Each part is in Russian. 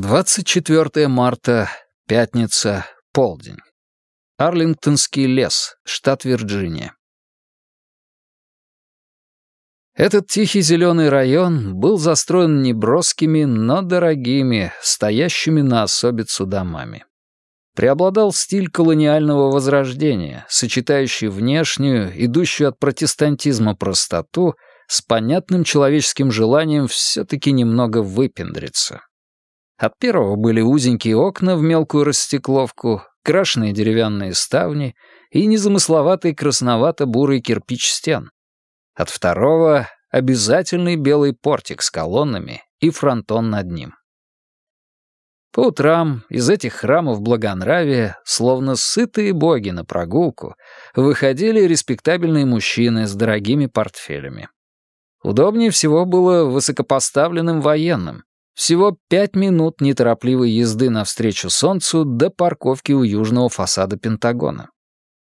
24 марта, пятница, полдень. Арлингтонский лес, штат Вирджиния. Этот тихий зеленый район был застроен неброскими, но дорогими, стоящими на особицу домами. Преобладал стиль колониального возрождения, сочетающий внешнюю, идущую от протестантизма простоту, с понятным человеческим желанием все-таки немного выпендриться. От первого были узенькие окна в мелкую растекловку, крашеные деревянные ставни и незамысловатый красновато-бурый кирпич стен. От второго — обязательный белый портик с колоннами и фронтон над ним. По утрам из этих храмов благонравия, словно сытые боги на прогулку, выходили респектабельные мужчины с дорогими портфелями. Удобнее всего было высокопоставленным военным, всего пять минут неторопливой езды навстречу Солнцу до парковки у южного фасада Пентагона.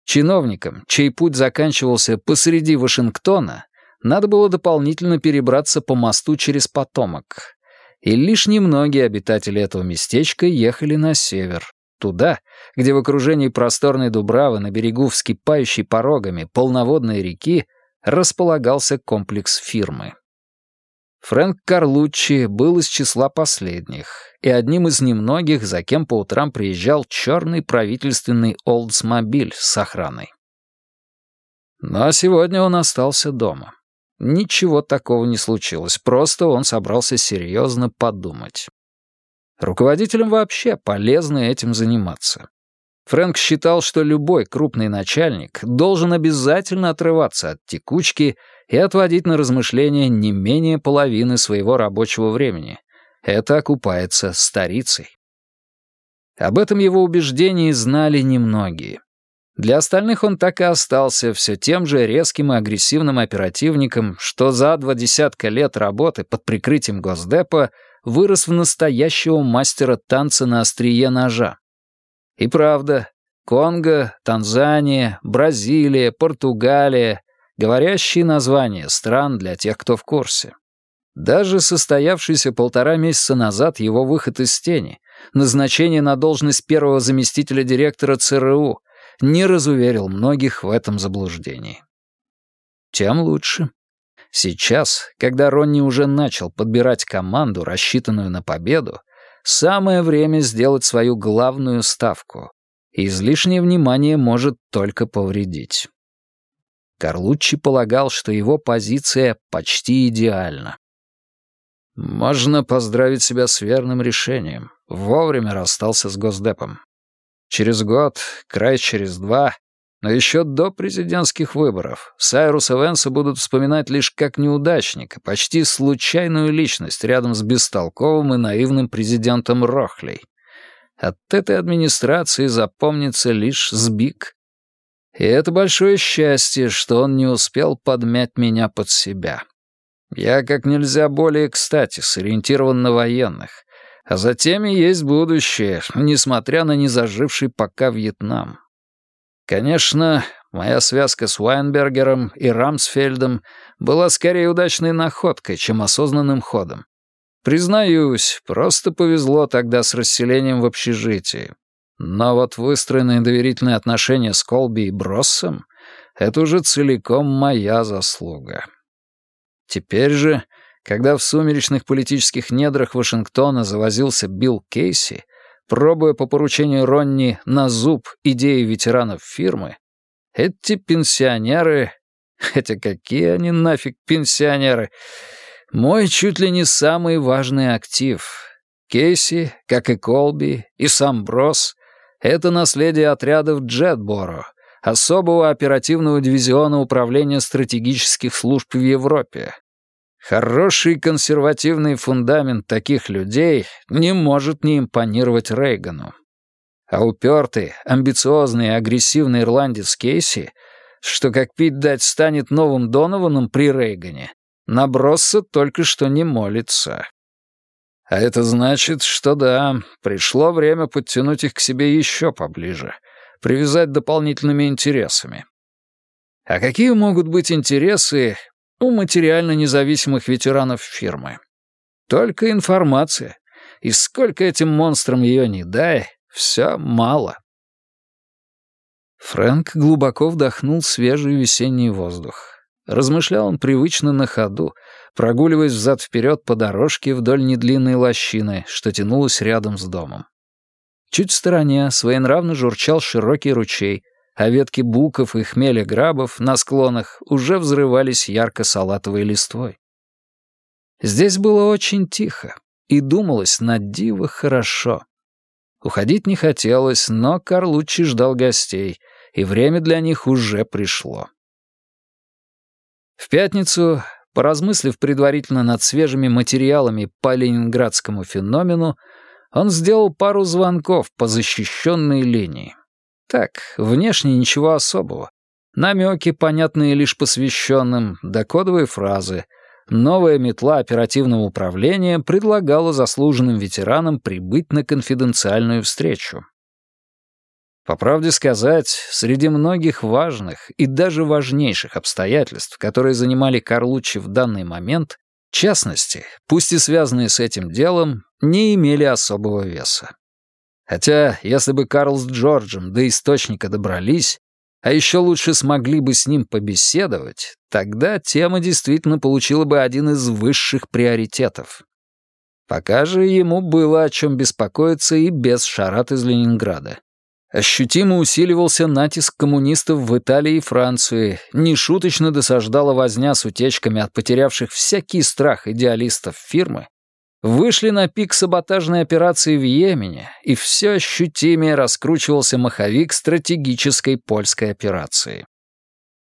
Чиновникам, чей путь заканчивался посреди Вашингтона, надо было дополнительно перебраться по мосту через потомок. И лишь немногие обитатели этого местечка ехали на север, туда, где в окружении просторной Дубравы на берегу вскипающей порогами полноводной реки располагался комплекс фирмы. Фрэнк Карлуччи был из числа последних, и одним из немногих, за кем по утрам приезжал черный правительственный Олдсмобиль с охраной. Но сегодня он остался дома. Ничего такого не случилось, просто он собрался серьезно подумать. Руководителям вообще полезно этим заниматься. Фрэнк считал, что любой крупный начальник должен обязательно отрываться от текучки и отводить на размышления не менее половины своего рабочего времени. Это окупается старицей. Об этом его убеждении знали немногие. Для остальных он так и остался все тем же резким и агрессивным оперативником, что за два десятка лет работы под прикрытием Госдепа вырос в настоящего мастера танца на острие ножа. И правда, Конго, Танзания, Бразилия, Португалия — говорящие названия стран для тех, кто в курсе. Даже состоявшийся полтора месяца назад его выход из тени, назначение на должность первого заместителя директора ЦРУ, не разуверил многих в этом заблуждении. Тем лучше. Сейчас, когда Ронни уже начал подбирать команду, рассчитанную на победу, Самое время сделать свою главную ставку. Излишнее внимание может только повредить. Карлуччи полагал, что его позиция почти идеальна. Можно поздравить себя с верным решением. Вовремя расстался с Госдепом. Через год, край через два, но еще до президентских выборов Сайруса Венса будут вспоминать лишь как неудачника, почти случайную личность рядом с бестолковым и наивным президентом Рохлей. От этой администрации запомнится лишь сбик. И это большое счастье, что он не успел подмять меня под себя. Я как нельзя более кстати сориентирован на военных, а за теми есть будущее, несмотря на незаживший пока Вьетнам. Конечно, моя связка с Вайнбергером и Рамсфельдом была скорее удачной находкой, чем осознанным ходом. Признаюсь, просто повезло тогда с расселением в общежитии. Но вот выстроенные доверительные отношения с Колби и Броссом — это уже целиком моя заслуга. Теперь же, когда в сумеречных политических недрах Вашингтона завозился Билл Кейси, пробуя по поручению Ронни на зуб идеи ветеранов фирмы, эти пенсионеры... Хотя какие они нафиг пенсионеры? Мой чуть ли не самый важный актив. Кейси, как и Колби, и сам Брос — это наследие отрядов Джетборо, особого оперативного дивизиона управления стратегических служб в Европе, Хороший консервативный фундамент таких людей не может не импонировать Рейгану. А упертый, амбициозный и агрессивный ирландец Кейси, что как пить дать станет новым Донованом при Рейгане, набросся только что не молится. А это значит, что да, пришло время подтянуть их к себе еще поближе, привязать дополнительными интересами. А какие могут быть интересы, у материально независимых ветеранов фирмы. Только информация. и сколько этим монстрам ее не дай, все мало. Фрэнк глубоко вдохнул свежий весенний воздух. Размышлял он привычно на ходу, прогуливаясь взад-вперед по дорожке вдоль недлинной лощины, что тянулась рядом с домом. Чуть в стороне своенравно журчал широкий ручей, а ветки буков и хмеля грабов на склонах уже взрывались ярко-салатовой листвой. Здесь было очень тихо, и думалось над диво хорошо. Уходить не хотелось, но Карлуччи ждал гостей, и время для них уже пришло. В пятницу, поразмыслив предварительно над свежими материалами по ленинградскому феномену, он сделал пару звонков по защищенной линии. Так, внешне ничего особого. Намеки, понятные лишь посвященным, да кодовые фразы. Новая метла оперативного управления предлагала заслуженным ветеранам прибыть на конфиденциальную встречу. По правде сказать, среди многих важных и даже важнейших обстоятельств, которые занимали Карлуччи в данный момент, частности, пусть и связанные с этим делом, не имели особого веса. Хотя, если бы Карл с Джорджем до источника добрались, а еще лучше смогли бы с ним побеседовать, тогда тема действительно получила бы один из высших приоритетов. Пока же ему было о чем беспокоиться и без шарат из Ленинграда. Ощутимо усиливался натиск коммунистов в Италии и Франции, нешуточно досаждала возня с утечками от потерявших всякий страх идеалистов фирмы, вышли на пик саботажной операции в Йемене, и все ощутимее раскручивался маховик стратегической польской операции.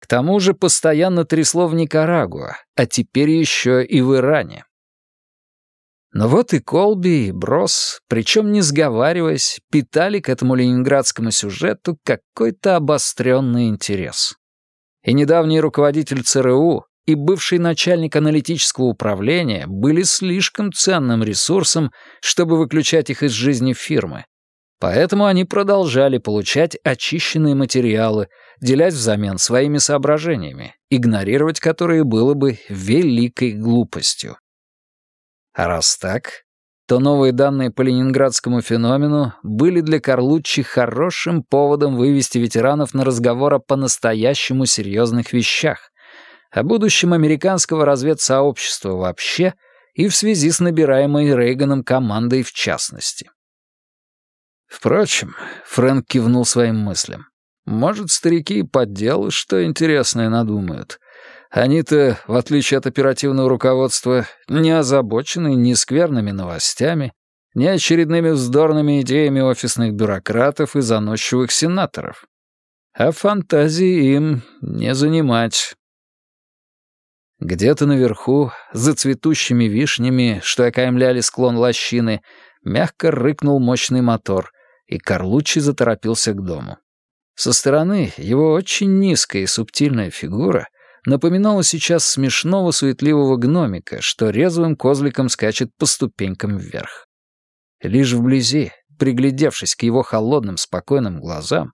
К тому же постоянно трясло в Никарагуа, а теперь еще и в Иране. Но вот и Колби, и Брос, причем не сговариваясь, питали к этому ленинградскому сюжету какой-то обостренный интерес. И недавний руководитель ЦРУ, и бывший начальник аналитического управления были слишком ценным ресурсом, чтобы выключать их из жизни фирмы. Поэтому они продолжали получать очищенные материалы, делясь взамен своими соображениями, игнорировать которые было бы великой глупостью. А раз так, то новые данные по ленинградскому феномену были для Карлуччи хорошим поводом вывести ветеранов на разговор о по-настоящему серьезных вещах, о будущем американского разведсообщества вообще и в связи с набираемой Рейганом командой в частности. Впрочем, Фрэнк кивнул своим мыслям. Может, старики и под дело что интересное надумают, они-то, в отличие от оперативного руководства, не озабочены ни скверными новостями, ни очередными вздорными идеями офисных бюрократов и заносчивых сенаторов. А фантазии им не занимать. Где-то наверху, за цветущими вишнями, что окаймляли склон лощины, мягко рыкнул мощный мотор, и Карлуччи заторопился к дому. Со стороны его очень низкая и субтильная фигура напоминала сейчас смешного суетливого гномика, что резвым козликом скачет по ступенькам вверх. Лишь вблизи, приглядевшись к его холодным, спокойным глазам,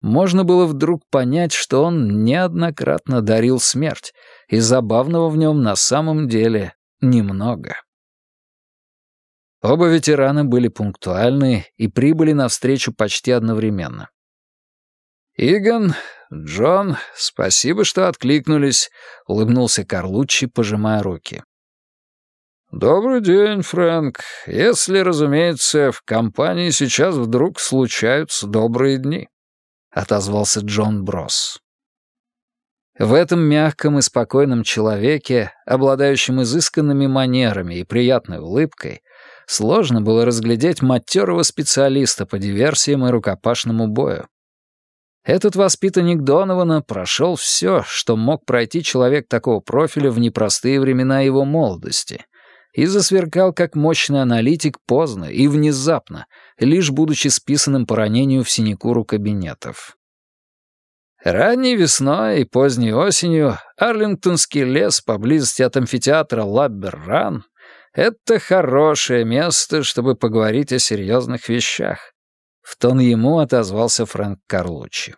можно было вдруг понять, что он неоднократно дарил смерть, и забавного в нем на самом деле немного. Оба ветерана были пунктуальны и прибыли навстречу почти одновременно. Игон «Джон, спасибо, что откликнулись», — улыбнулся Карлуччи, пожимая руки. «Добрый день, Фрэнк. Если, разумеется, в компании сейчас вдруг случаются добрые дни», — отозвался Джон Брос. В этом мягком и спокойном человеке, обладающем изысканными манерами и приятной улыбкой, сложно было разглядеть матерого специалиста по диверсиям и рукопашному бою. Этот воспитанник Донована прошел все, что мог пройти человек такого профиля в непростые времена его молодости, и засверкал как мощный аналитик поздно и внезапно, лишь будучи списанным по ранению в синекуру кабинетов. Ранней весной и поздней осенью Арлингтонский лес поблизости от амфитеатра Лаббер-Ран — это хорошее место, чтобы поговорить о серьезных вещах. В тон ему отозвался Фрэнк Карлуччи.